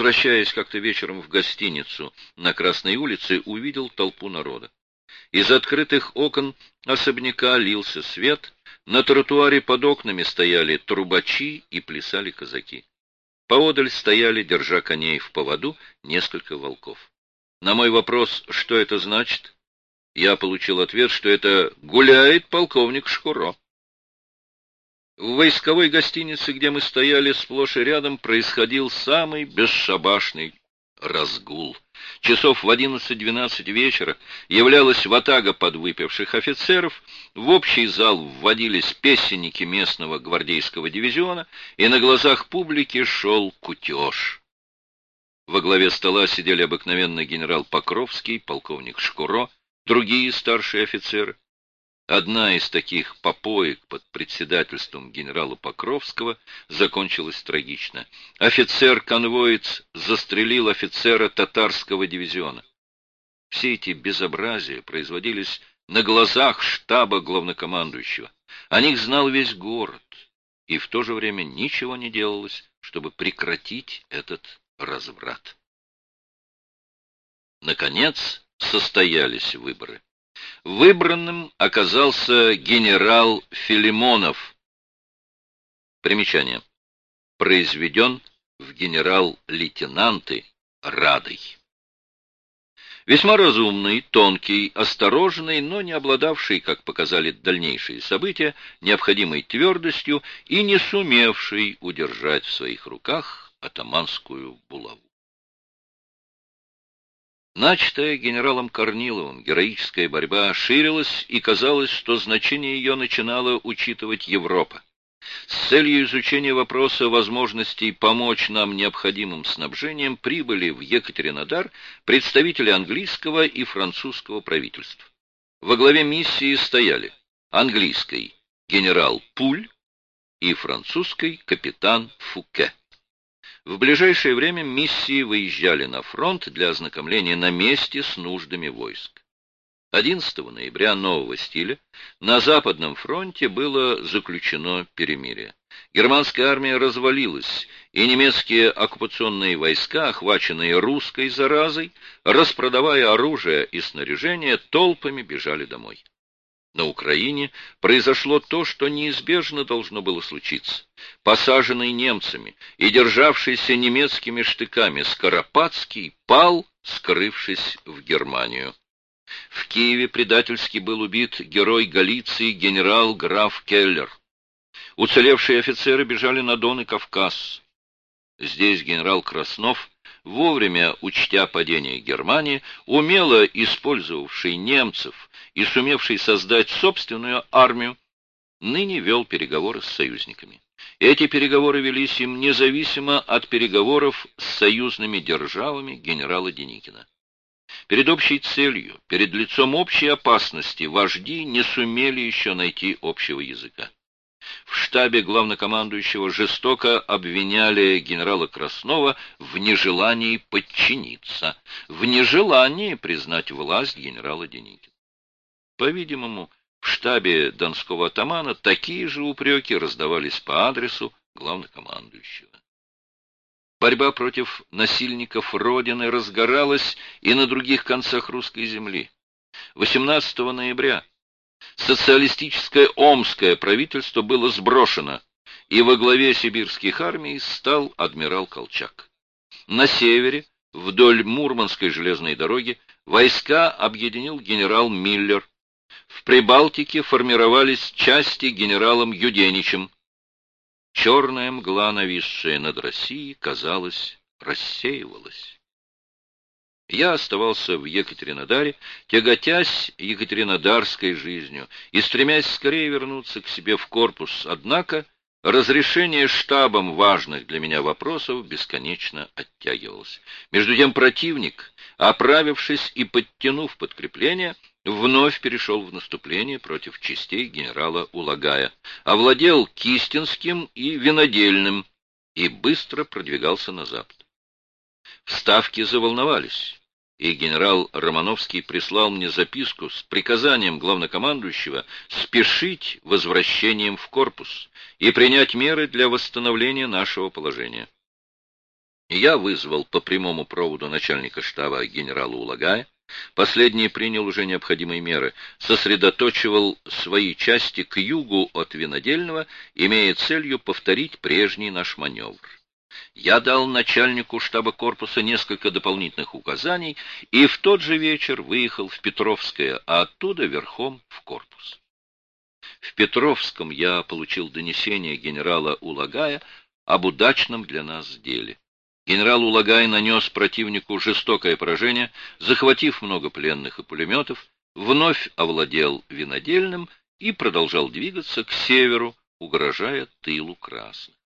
возвращаясь как-то вечером в гостиницу на Красной улице, увидел толпу народа. Из открытых окон особняка лился свет, на тротуаре под окнами стояли трубачи и плясали казаки. Поодаль стояли, держа коней в поводу, несколько волков. На мой вопрос, что это значит, я получил ответ, что это гуляет полковник Шкуро. В войсковой гостинице, где мы стояли сплошь и рядом, происходил самый бесшабашный разгул. Часов в одиннадцать-двенадцать вечера являлась ватага подвыпивших офицеров, в общий зал вводились песенники местного гвардейского дивизиона, и на глазах публики шел кутеж. Во главе стола сидели обыкновенно генерал Покровский, полковник Шкуро, другие старшие офицеры. Одна из таких попоек под председательством генерала Покровского закончилась трагично. Офицер-конвоец застрелил офицера татарского дивизиона. Все эти безобразия производились на глазах штаба главнокомандующего. О них знал весь город, и в то же время ничего не делалось, чтобы прекратить этот разврат. Наконец состоялись выборы. Выбранным оказался генерал Филимонов. Примечание. Произведен в генерал-лейтенанты Радой. Весьма разумный, тонкий, осторожный, но не обладавший, как показали дальнейшие события, необходимой твердостью и не сумевший удержать в своих руках атаманскую булаву. Начатая генералом Корниловым героическая борьба ширилась, и казалось, что значение ее начинала учитывать Европа. С целью изучения вопроса возможностей помочь нам необходимым снабжением прибыли в Екатеринодар представители английского и французского правительств. Во главе миссии стояли английской генерал Пуль и французской капитан Фуке. В ближайшее время миссии выезжали на фронт для ознакомления на месте с нуждами войск. 11 ноября нового стиля на Западном фронте было заключено перемирие. Германская армия развалилась, и немецкие оккупационные войска, охваченные русской заразой, распродавая оружие и снаряжение, толпами бежали домой. На Украине произошло то, что неизбежно должно было случиться. Посаженный немцами и державшийся немецкими штыками Скоропадский пал, скрывшись в Германию. В Киеве предательски был убит герой Галиции генерал-граф Келлер. Уцелевшие офицеры бежали на Дон и Кавказ. Здесь генерал Краснов вовремя учтя падение Германии, умело использовавший немцев и сумевший создать собственную армию, ныне вел переговоры с союзниками. Эти переговоры велись им независимо от переговоров с союзными державами генерала Деникина. Перед общей целью, перед лицом общей опасности вожди не сумели еще найти общего языка. В штабе главнокомандующего жестоко обвиняли генерала Краснова в нежелании подчиниться, в нежелании признать власть генерала Деникина. По-видимому, в штабе донского атамана такие же упреки раздавались по адресу главнокомандующего. Борьба против насильников Родины разгоралась и на других концах русской земли. 18 ноября социалистическое омское правительство было сброшено, и во главе сибирских армий стал адмирал Колчак. На севере, вдоль Мурманской железной дороги, войска объединил генерал Миллер. В Прибалтике формировались части генералом Юденичем. Черная мгла, нависшая над Россией, казалось, рассеивалась. Я оставался в Екатеринодаре, тяготясь екатеринодарской жизнью и стремясь скорее вернуться к себе в корпус, однако разрешение штабом важных для меня вопросов бесконечно оттягивалось. Между тем противник, оправившись и подтянув подкрепление, вновь перешел в наступление против частей генерала Улагая, овладел Кистинским и Винодельным и быстро продвигался на запад. Вставки заволновались и генерал Романовский прислал мне записку с приказанием главнокомандующего спешить возвращением в корпус и принять меры для восстановления нашего положения. Я вызвал по прямому проводу начальника штаба генерала Улагая. Последний принял уже необходимые меры, сосредоточивал свои части к югу от Винодельного, имея целью повторить прежний наш маневр. Я дал начальнику штаба корпуса несколько дополнительных указаний и в тот же вечер выехал в Петровское, а оттуда верхом в корпус. В Петровском я получил донесение генерала Улагая об удачном для нас деле. Генерал Улагай нанес противнику жестокое поражение, захватив много пленных и пулеметов, вновь овладел винодельным и продолжал двигаться к северу, угрожая тылу красных.